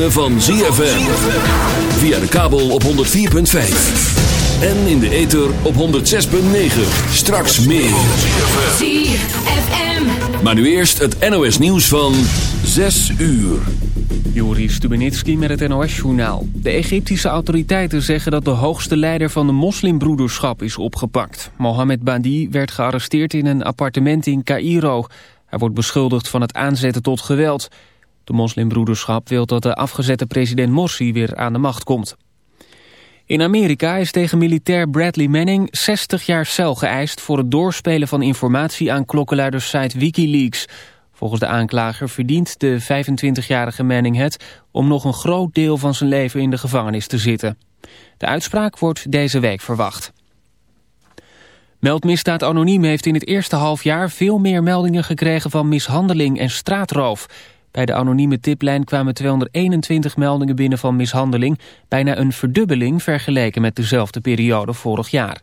Ritme van ZFM. Via de kabel op 104.5. En in de ether op 106.9. Straks meer. ZFM. Maar nu eerst het NOS nieuws van 6 uur. Juri Stubenitski met het NOS-journaal. De Egyptische autoriteiten zeggen dat de hoogste leider van de moslimbroederschap is opgepakt. Mohamed Badi werd gearresteerd in een appartement in Cairo. Hij wordt beschuldigd van het aanzetten tot geweld. De moslimbroederschap wil dat de afgezette president Morsi weer aan de macht komt. In Amerika is tegen militair Bradley Manning 60 jaar cel geëist... voor het doorspelen van informatie aan klokkenluidersite Wikileaks... Volgens de aanklager verdient de 25-jarige Manning het om nog een groot deel van zijn leven in de gevangenis te zitten. De uitspraak wordt deze week verwacht. Meldmisdaad Anoniem heeft in het eerste halfjaar veel meer meldingen gekregen van mishandeling en straatroof. Bij de anonieme tiplijn kwamen 221 meldingen binnen van mishandeling, bijna een verdubbeling vergeleken met dezelfde periode vorig jaar.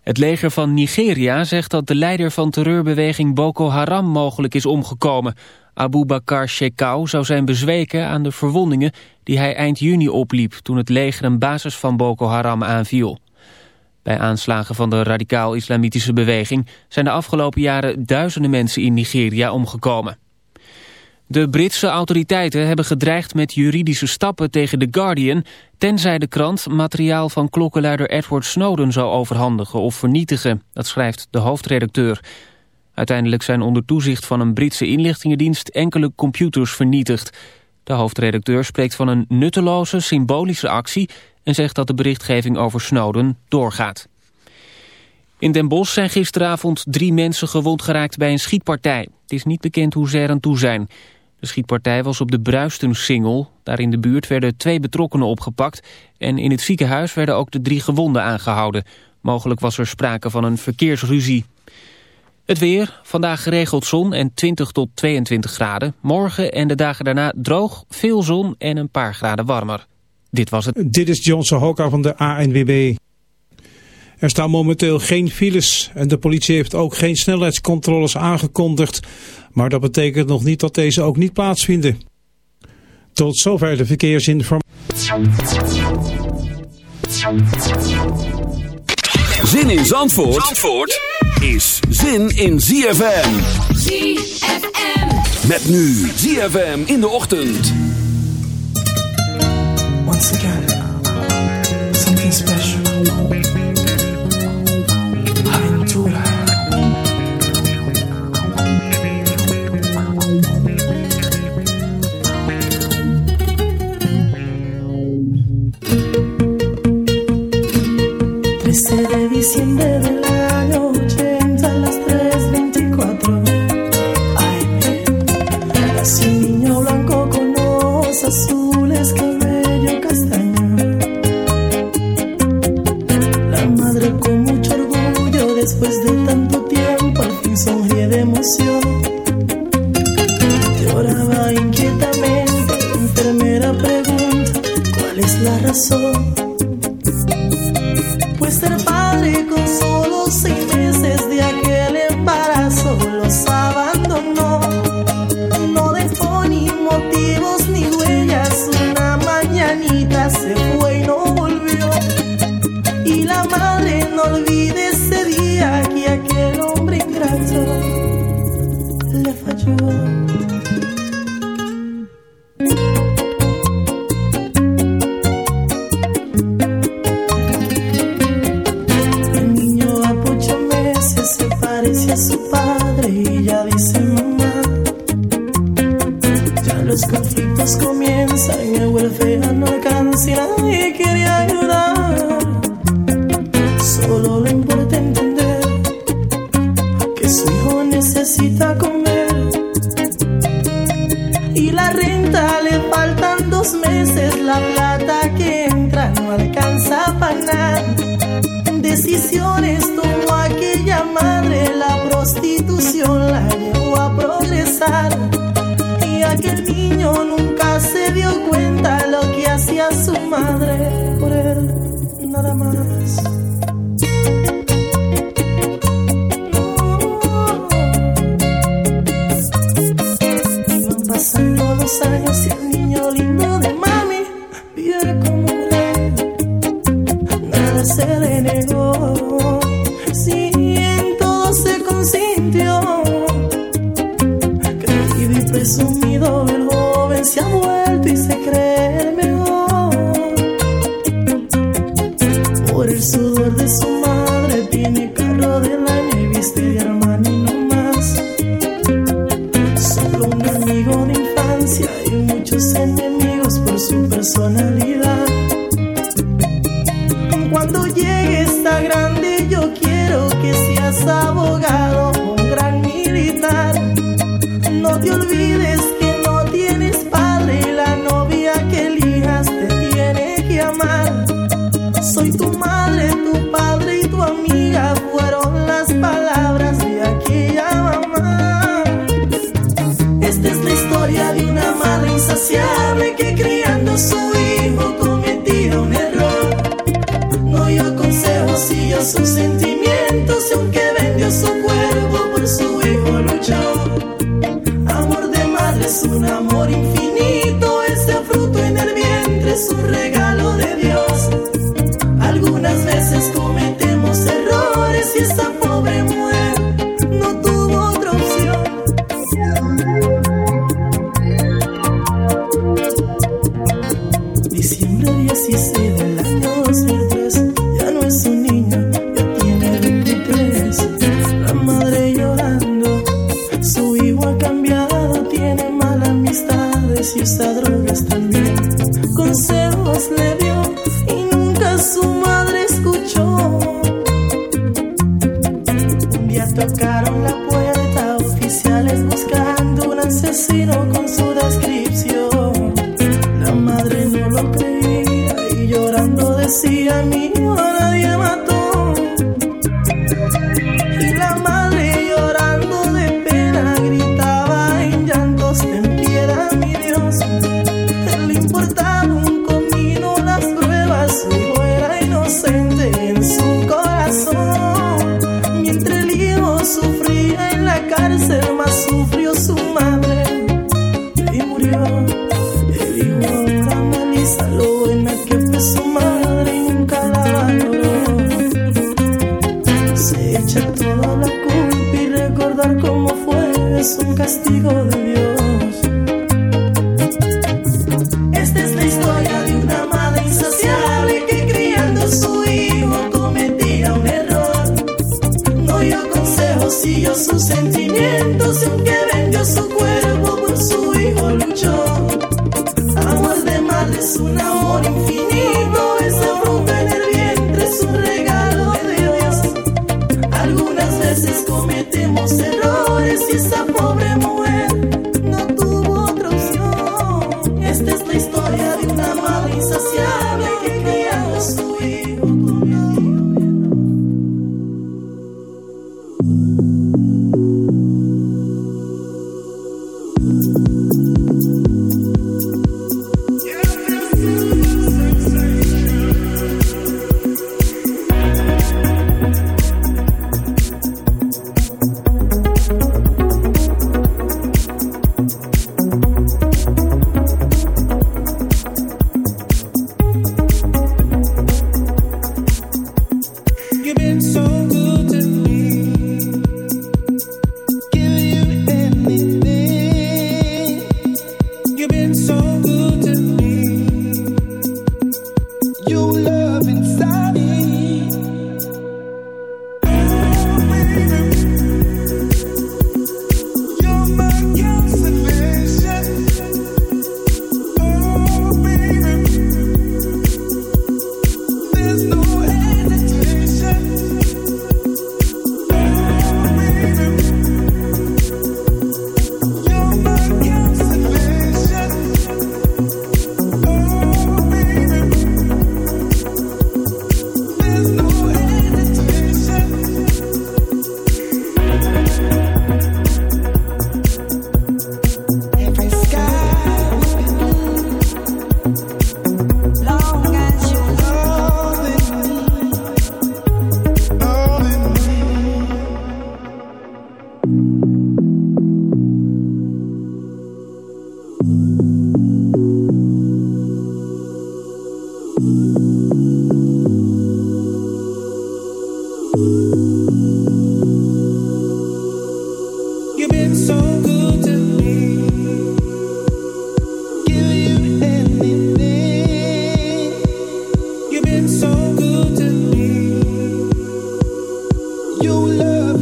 Het leger van Nigeria zegt dat de leider van terreurbeweging Boko Haram mogelijk is omgekomen. Abu Bakar Shekau zou zijn bezweken aan de verwondingen die hij eind juni opliep toen het leger een basis van Boko Haram aanviel. Bij aanslagen van de radicaal-islamitische beweging zijn de afgelopen jaren duizenden mensen in Nigeria omgekomen. De Britse autoriteiten hebben gedreigd met juridische stappen tegen The Guardian... tenzij de krant materiaal van klokkenluider Edward Snowden zou overhandigen of vernietigen. Dat schrijft de hoofdredacteur. Uiteindelijk zijn onder toezicht van een Britse inlichtingendienst enkele computers vernietigd. De hoofdredacteur spreekt van een nutteloze, symbolische actie... en zegt dat de berichtgeving over Snowden doorgaat. In Den Bosch zijn gisteravond drie mensen gewond geraakt bij een schietpartij. Het is niet bekend hoe ze er aan toe zijn... De schietpartij was op de Bruistensingel. Daar in de buurt werden twee betrokkenen opgepakt... en in het ziekenhuis werden ook de drie gewonden aangehouden. Mogelijk was er sprake van een verkeersruzie. Het weer, vandaag geregeld zon en 20 tot 22 graden. Morgen en de dagen daarna droog, veel zon en een paar graden warmer. Dit was het. Dit is Johnson Hoka van de ANWB. Er staan momenteel geen files en de politie heeft ook geen snelheidscontroles aangekondigd. Maar dat betekent nog niet dat deze ook niet plaatsvinden. Tot zover de verkeersinformatie. Zin in Zandvoort, Zandvoort is zin in ZFM. ZFM. Met nu ZFM in de ochtend. Once again,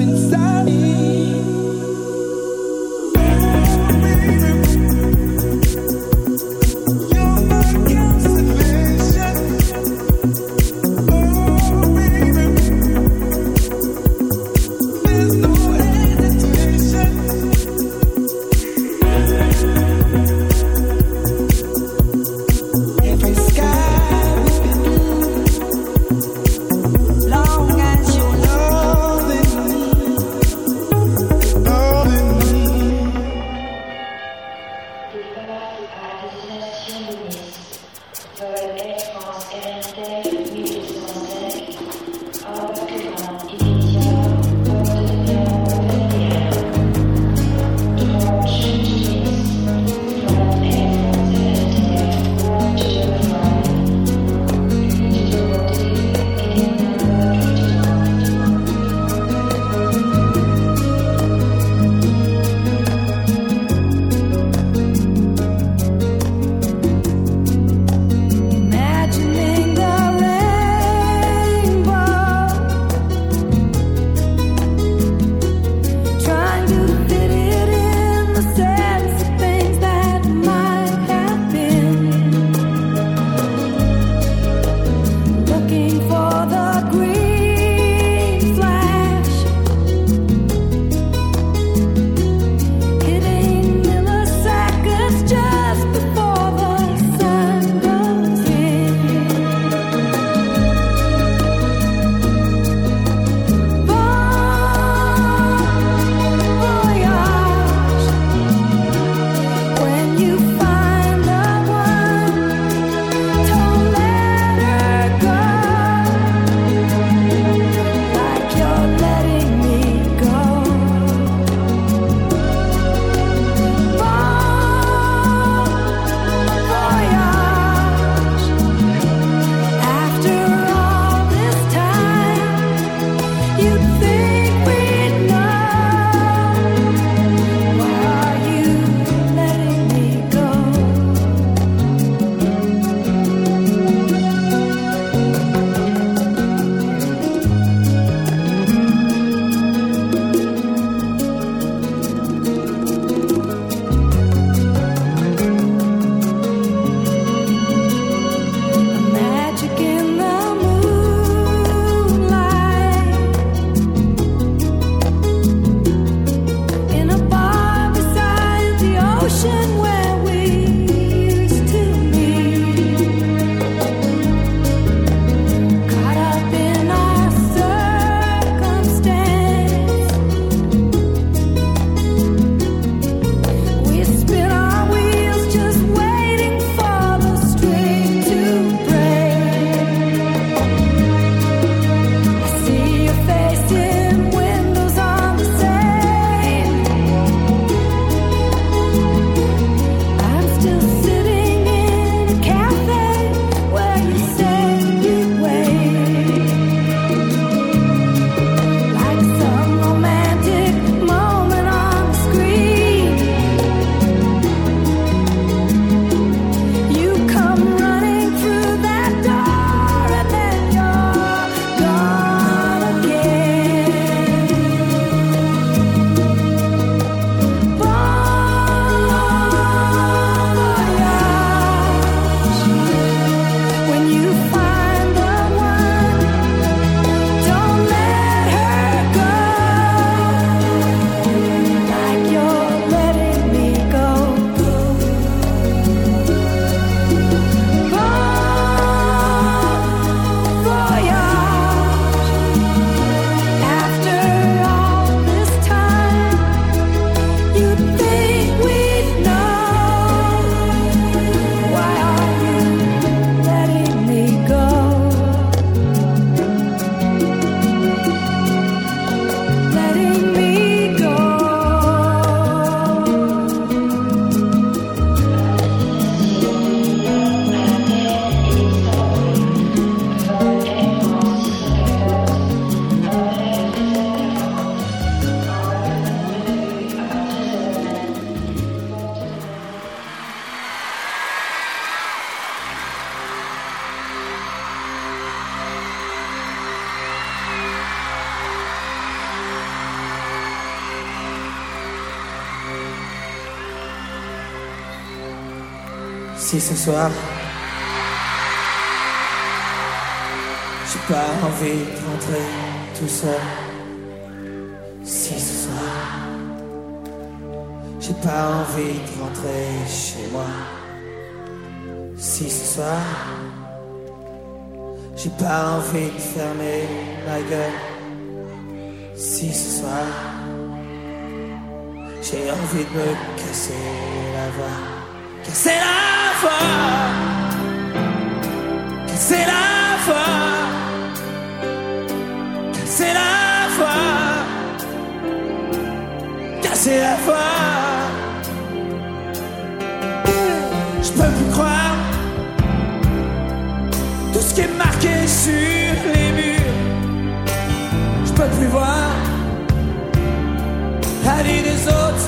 inside.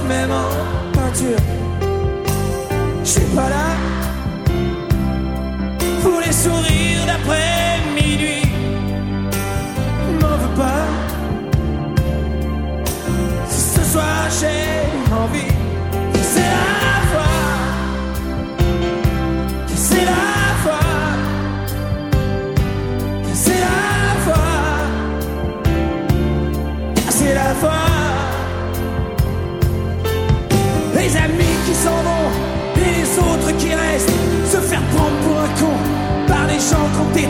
Même en peinture. Je suis pas là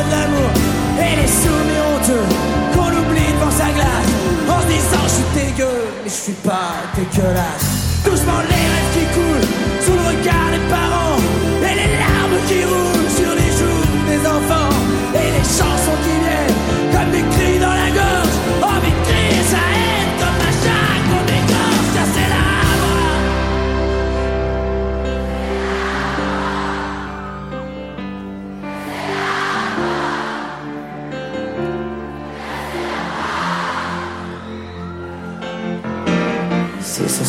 Et les soumis honteux qu'on oublie devant sa glace. En se disant je suis dégueu mais je suis pas dégueulasse. Doucement les rêves qui coulent sous le regard des parents. Et les larmes qui roulent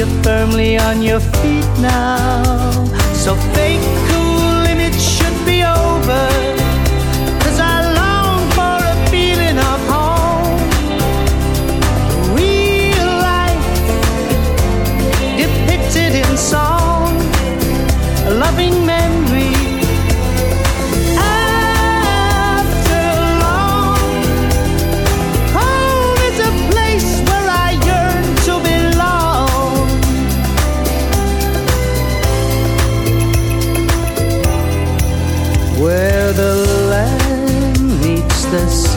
you're firmly on your feet now. So fake cool limits should be over. Cause I long for a feeling of home. Real life depicted in song.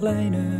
kleiner.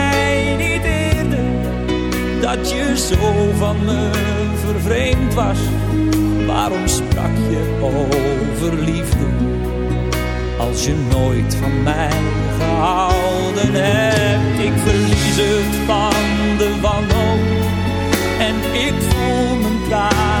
dat je zo van me vervreemd was. Waarom sprak je over liefde als je nooit van mij gehouden hebt? Ik verlies het van de wanhoop en ik voel me klaar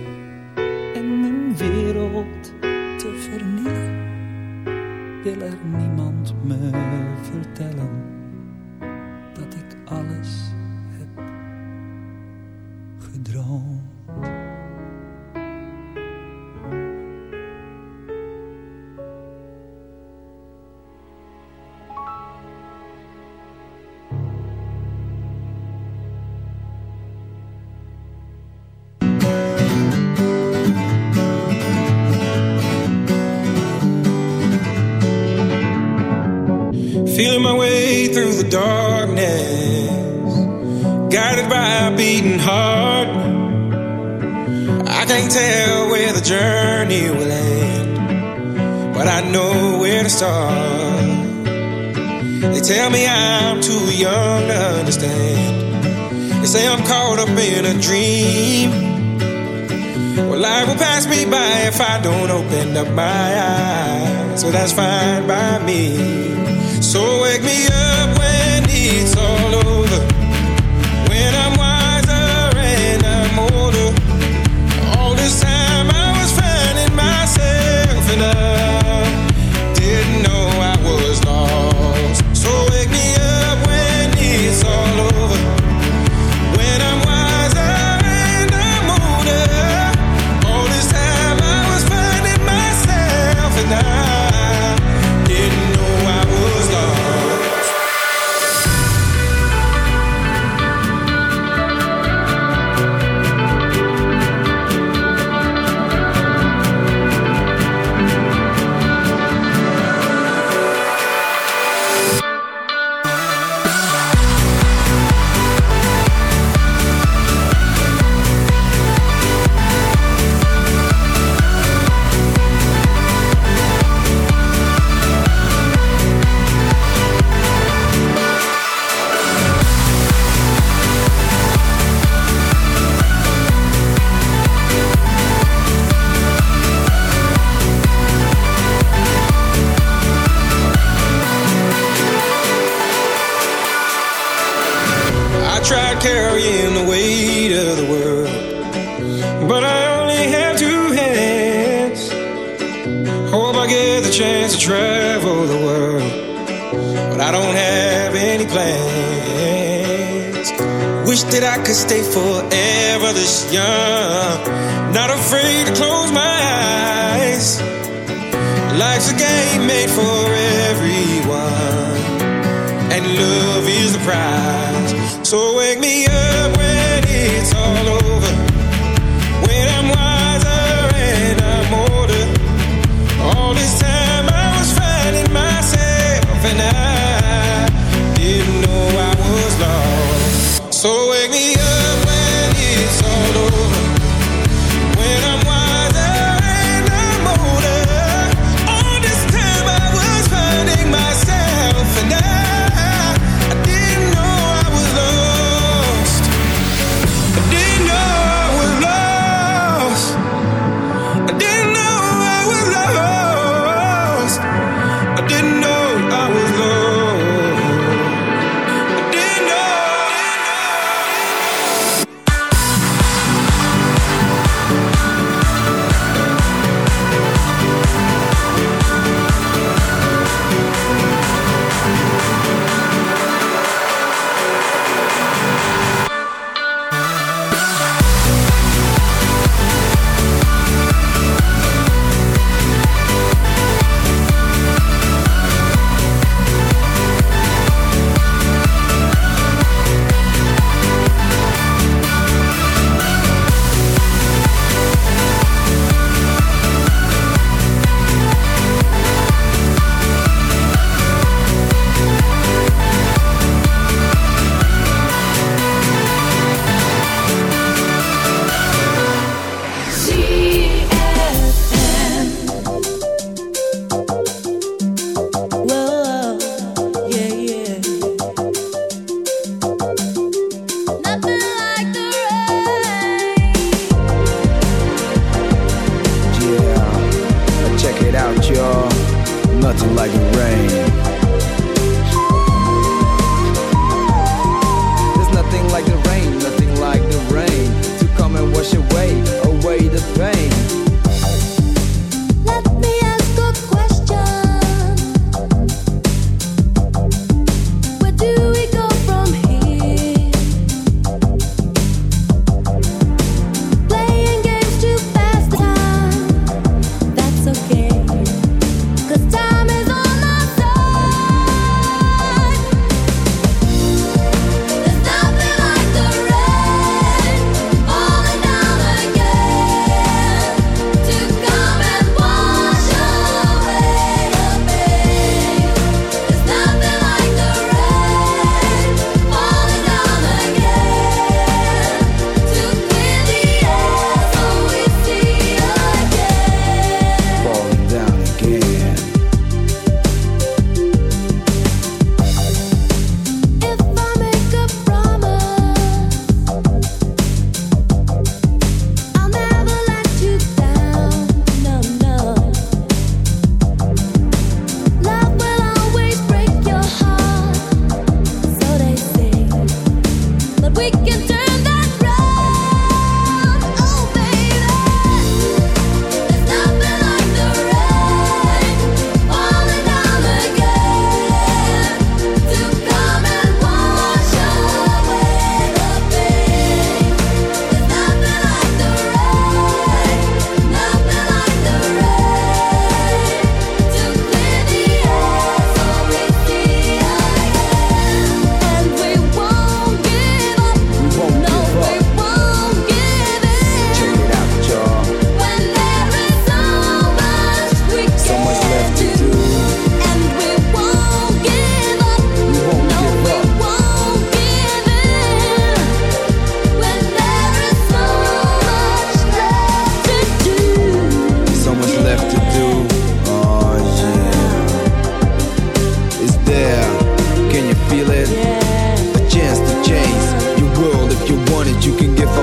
wanted, you can get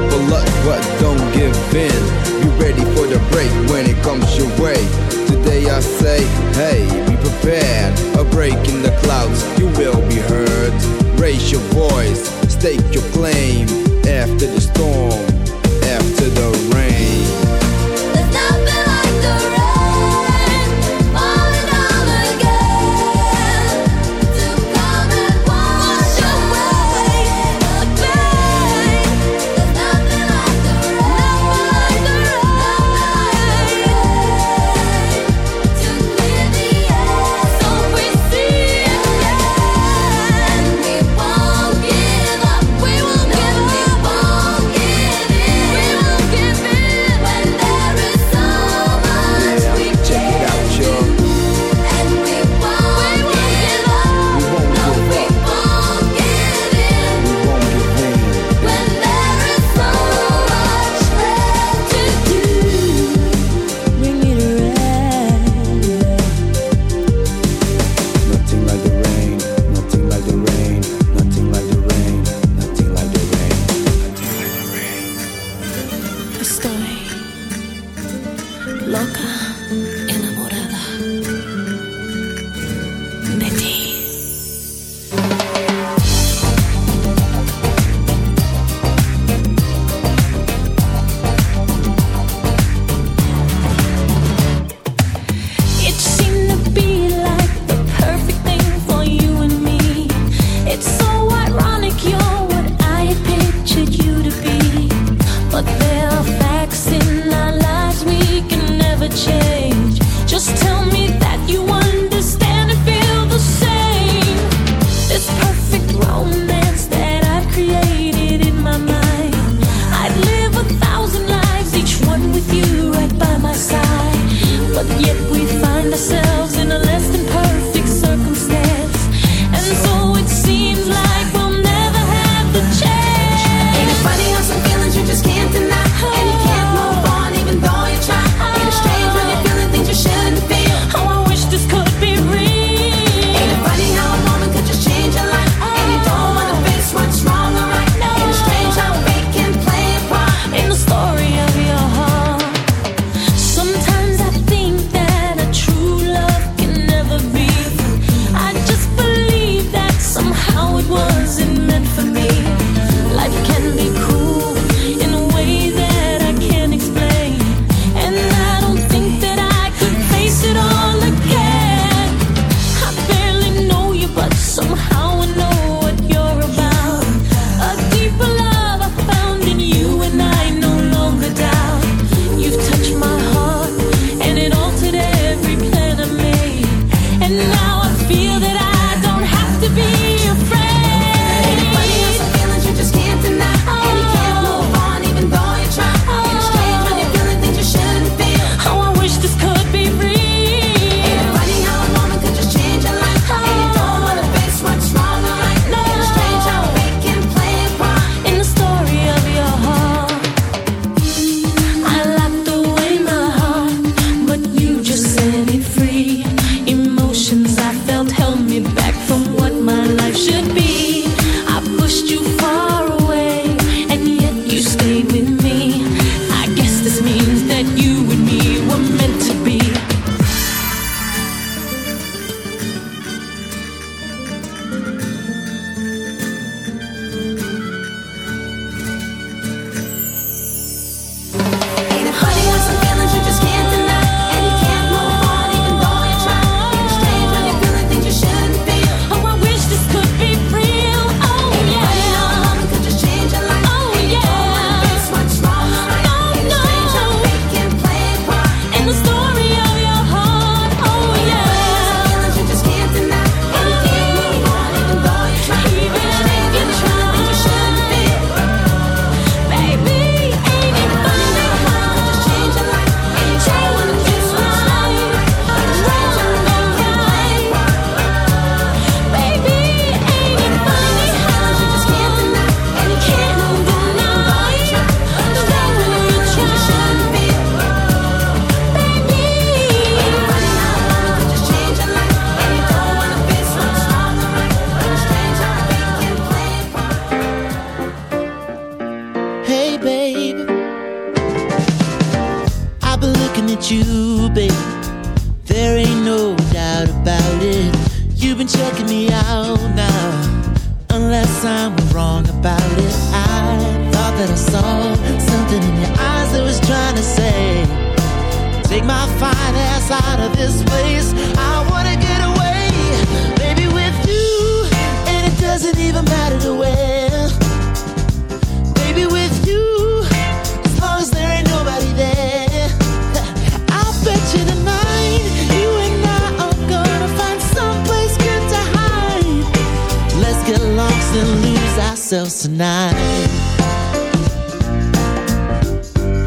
ourselves tonight.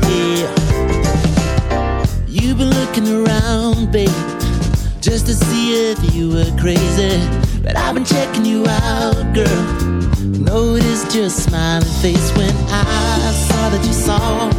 Yeah. You've been looking around, babe, just to see if you were crazy. But I've been checking you out, girl. Noticed your smiling face when I saw that you saw